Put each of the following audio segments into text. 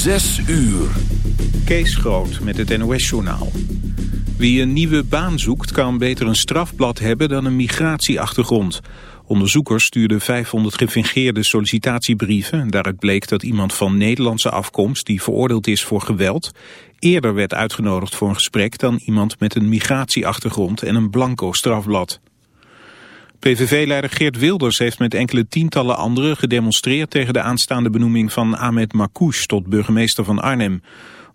Zes uur. Kees Groot met het NOS-journaal. Wie een nieuwe baan zoekt kan beter een strafblad hebben dan een migratieachtergrond. Onderzoekers stuurden 500 gefingeerde sollicitatiebrieven. Daaruit bleek dat iemand van Nederlandse afkomst die veroordeeld is voor geweld... eerder werd uitgenodigd voor een gesprek dan iemand met een migratieachtergrond en een blanco strafblad. PVV-leider Geert Wilders heeft met enkele tientallen anderen gedemonstreerd tegen de aanstaande benoeming van Ahmed Makouche tot burgemeester van Arnhem.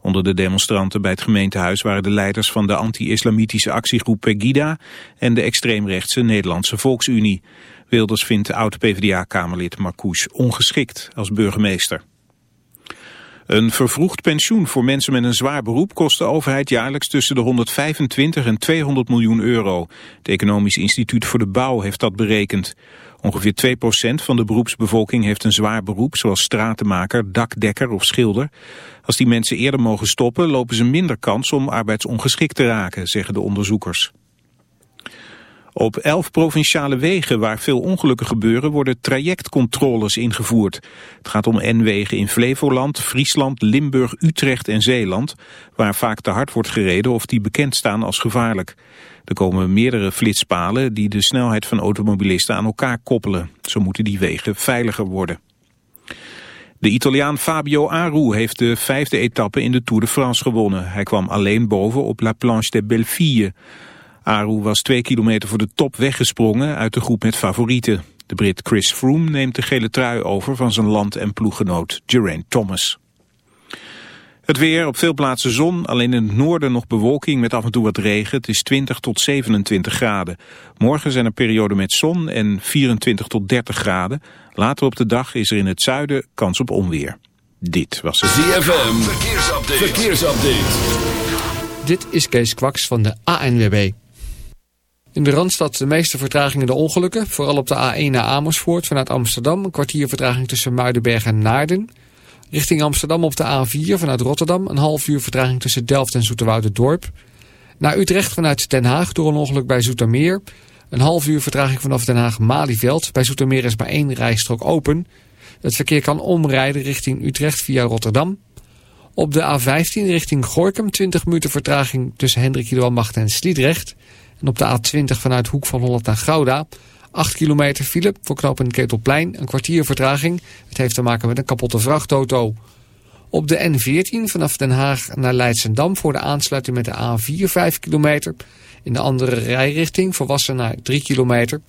Onder de demonstranten bij het gemeentehuis waren de leiders van de anti-islamitische actiegroep Pegida en de extreemrechtse Nederlandse Volksunie. Wilders vindt oud-PVDA-kamerlid Marcouch ongeschikt als burgemeester. Een vervroegd pensioen voor mensen met een zwaar beroep kost de overheid jaarlijks tussen de 125 en 200 miljoen euro. Het Economisch Instituut voor de Bouw heeft dat berekend. Ongeveer 2% van de beroepsbevolking heeft een zwaar beroep, zoals stratenmaker, dakdekker of schilder. Als die mensen eerder mogen stoppen, lopen ze minder kans om arbeidsongeschikt te raken, zeggen de onderzoekers. Op elf provinciale wegen waar veel ongelukken gebeuren worden trajectcontroles ingevoerd. Het gaat om N-wegen in Flevoland, Friesland, Limburg, Utrecht en Zeeland, waar vaak te hard wordt gereden of die bekend staan als gevaarlijk. Er komen meerdere flitspalen die de snelheid van automobilisten aan elkaar koppelen. Zo moeten die wegen veiliger worden. De Italiaan Fabio Aru heeft de vijfde etappe in de Tour de France gewonnen. Hij kwam alleen boven op La Planche de Belleville. Aru was twee kilometer voor de top weggesprongen uit de groep met favorieten. De Brit Chris Froome neemt de gele trui over van zijn land- en ploeggenoot Geraint Thomas. Het weer, op veel plaatsen zon, alleen in het noorden nog bewolking met af en toe wat regen. Het is 20 tot 27 graden. Morgen zijn er perioden met zon en 24 tot 30 graden. Later op de dag is er in het zuiden kans op onweer. Dit was het ZFM, verkeersupdate. verkeersupdate. Dit is Kees Kwaks van de ANWB. In de Randstad de meeste vertragingen de ongelukken. Vooral op de A1 naar Amersfoort vanuit Amsterdam. Een kwartier vertraging tussen Muidenberg en Naarden. Richting Amsterdam op de A4 vanuit Rotterdam. Een half uur vertraging tussen Delft en Dorp. Naar Utrecht vanuit Den Haag door een ongeluk bij Zoetermeer. Een half uur vertraging vanaf Den Haag-Malieveld. Bij Zoetermeer is maar één rijstrook open. Het verkeer kan omrijden richting Utrecht via Rotterdam. Op de A15 richting Gorkum 20 minuten vertraging tussen Hendrik Macht en Sliedrecht. En op de A20 vanuit Hoek van Holland naar Gouda. 8 kilometer file voor knooppunt Ketelplein. Een kwartier vertraging. Het heeft te maken met een kapotte vrachtauto. Op de N14 vanaf Den Haag naar Leidsendam voor de aansluiting met de A4 5 kilometer. In de andere rijrichting voor Wassenaar 3 kilometer.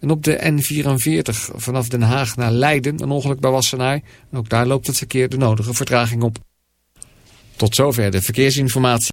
En op de N44 vanaf Den Haag naar Leiden een ongeluk bij Wassenaar. En ook daar loopt het verkeer de nodige vertraging op. Tot zover de verkeersinformatie.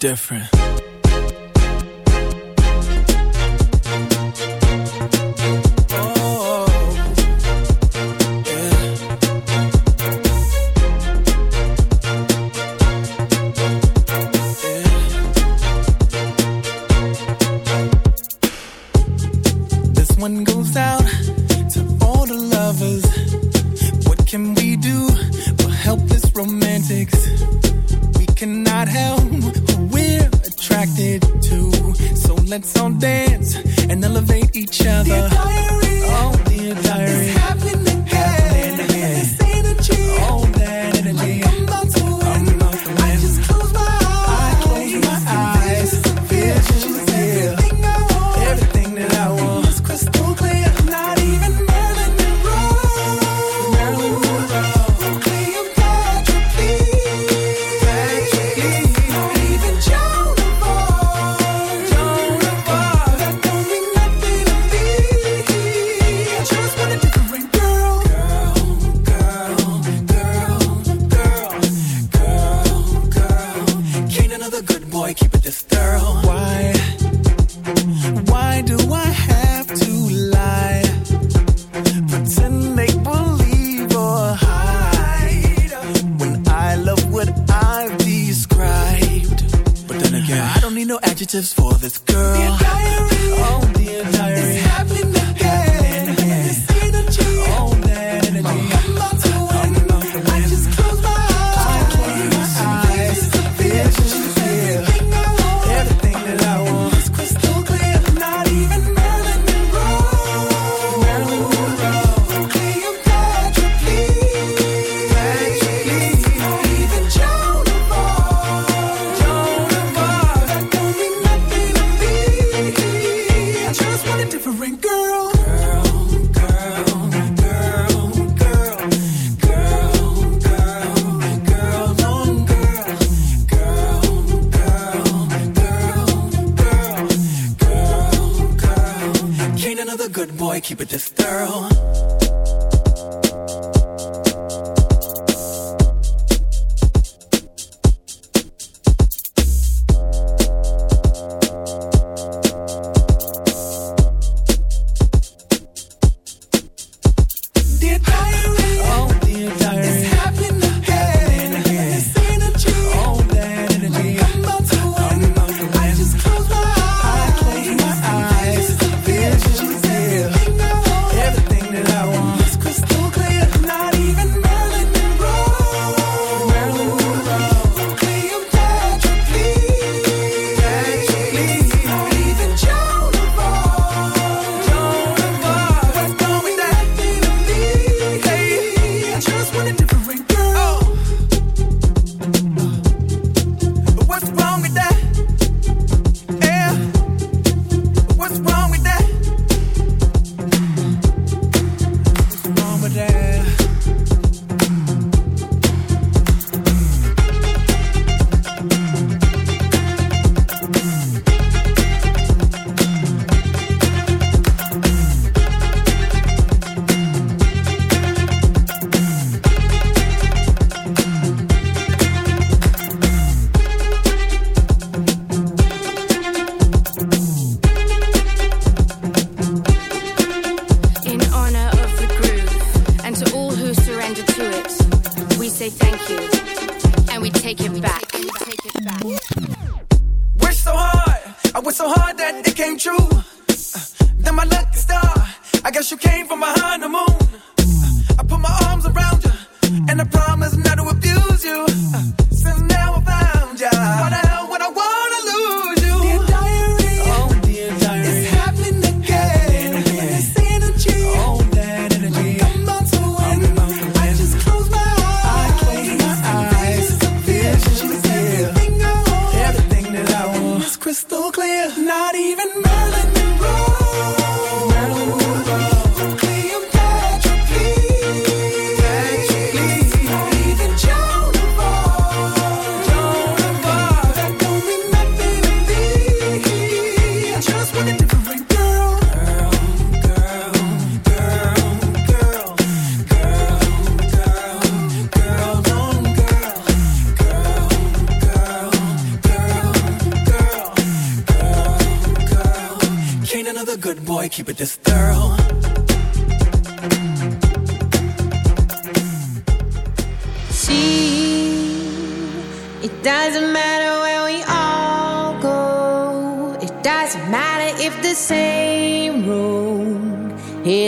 Different.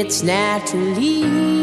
It's naturally.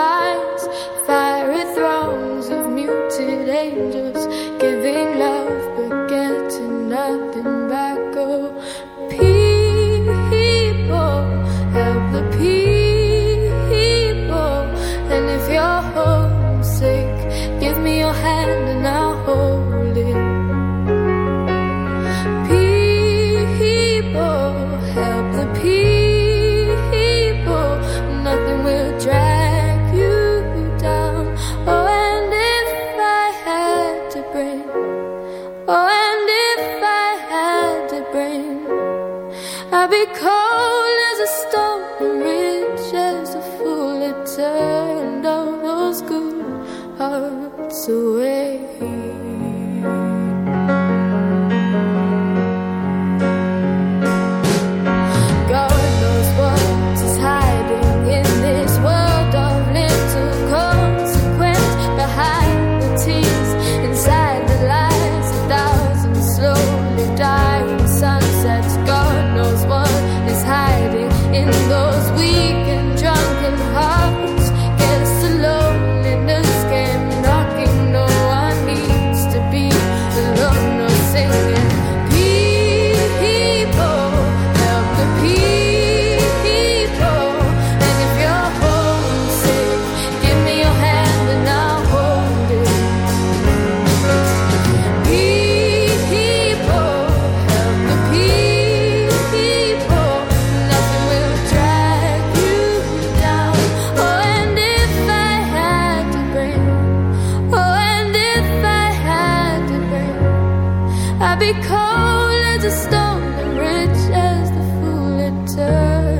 lies, fiery thrones of muted angels. cold as a stone and rich as the fool it turns.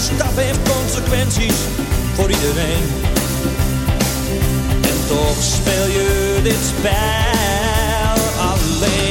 stap en consequenties voor iedereen. En toch speel je dit spel alleen.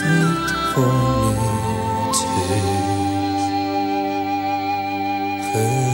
for me to.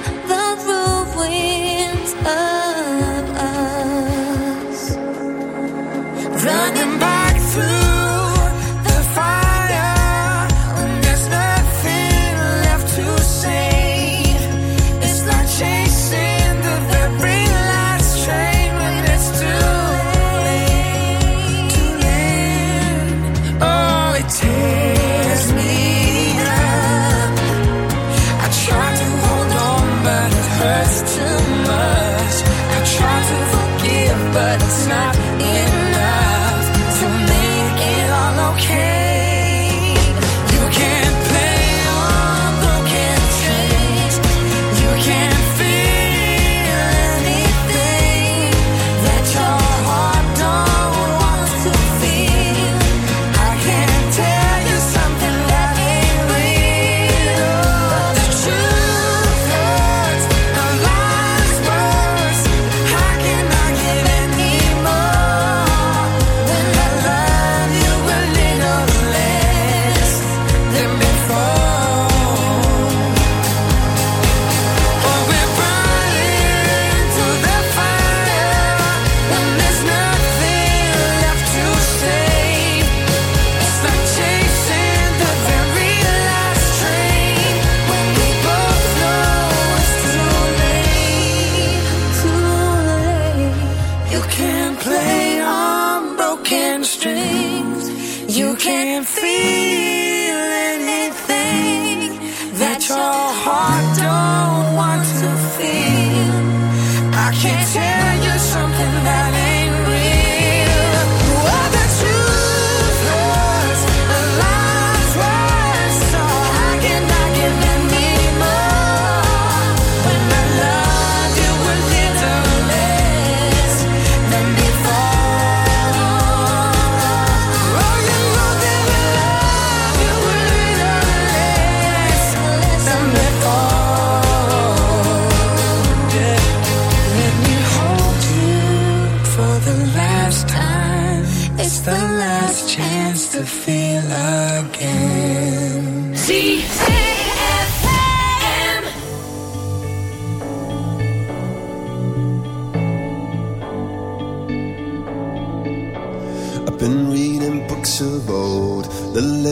and that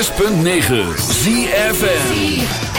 106.9 ZFM.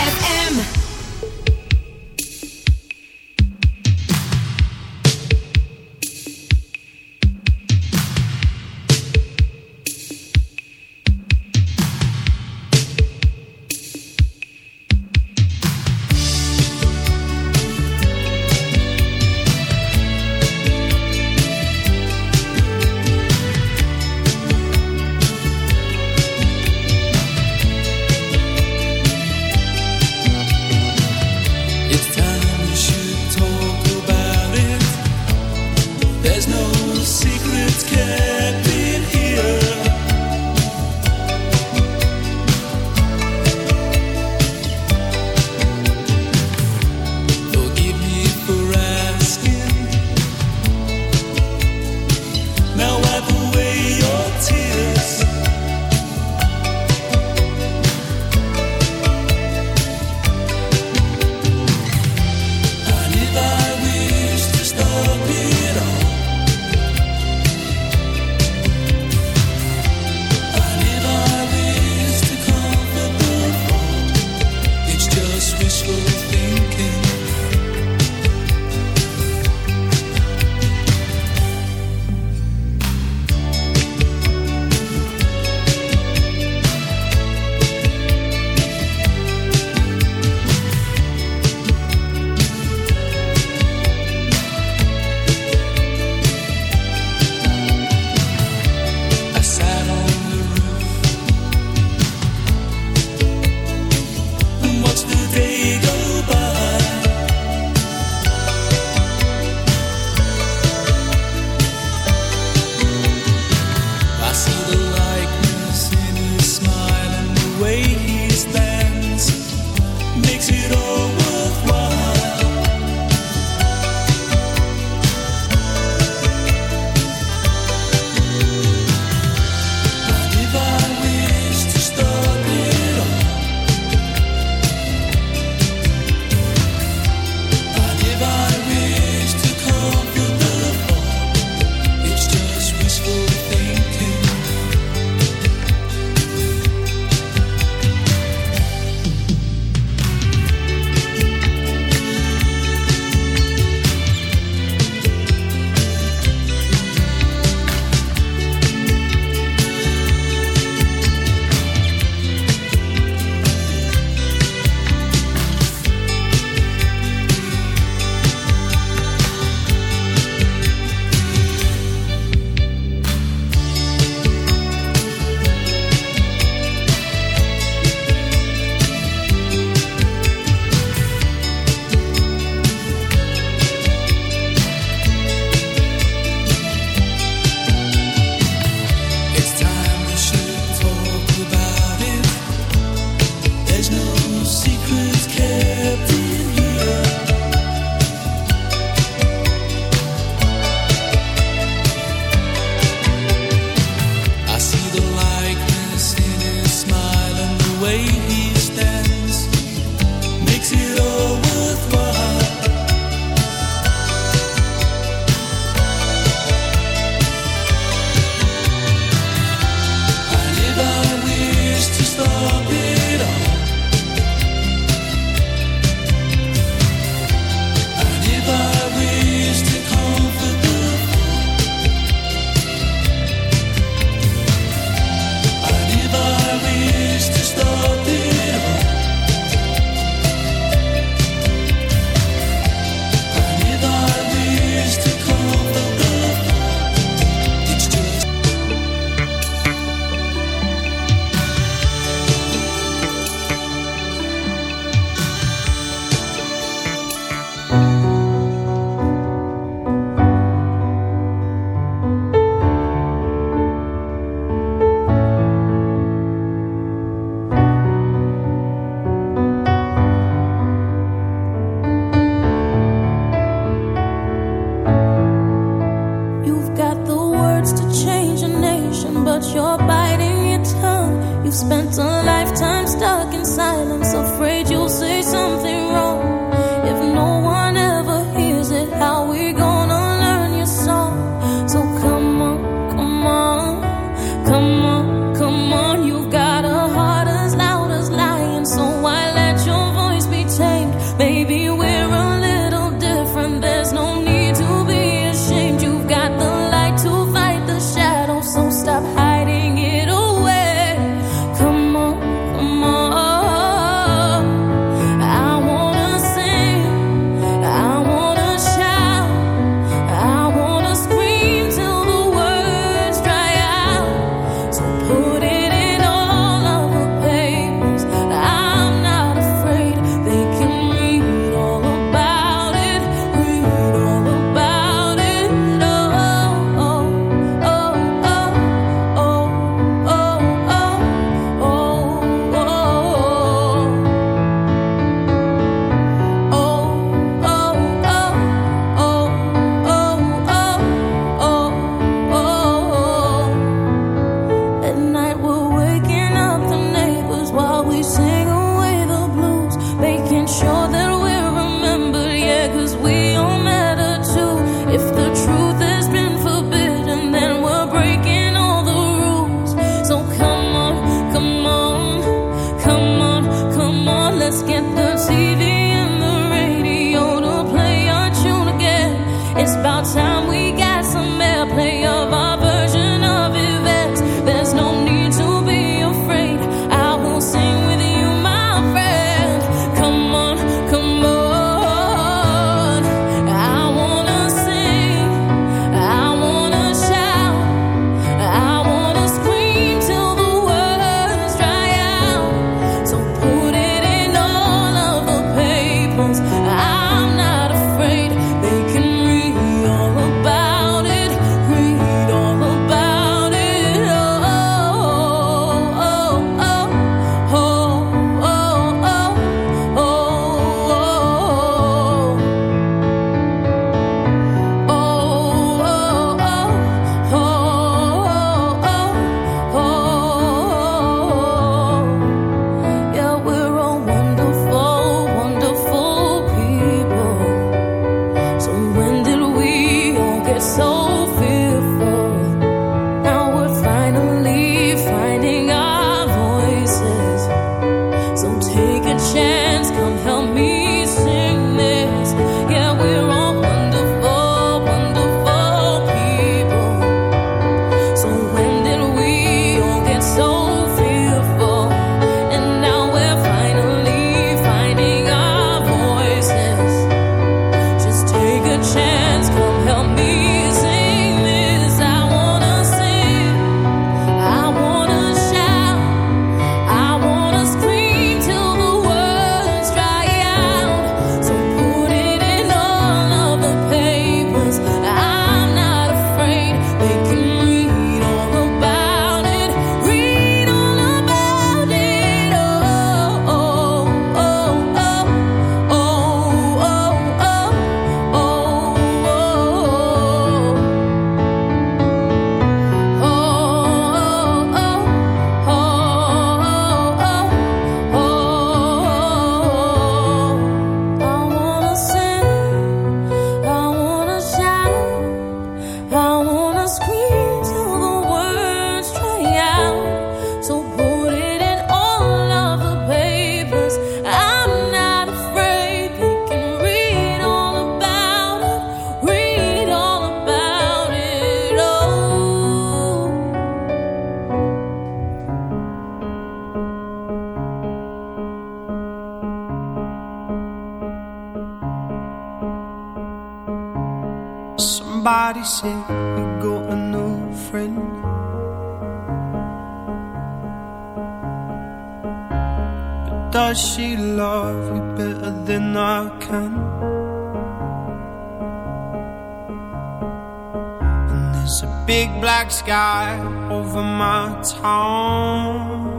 sky over my town.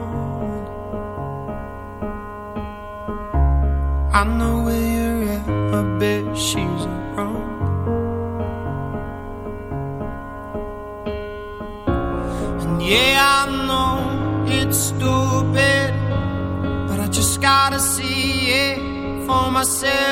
I know where you're at, my bed she's around. And yeah, I know it's stupid, but I just gotta see it for myself.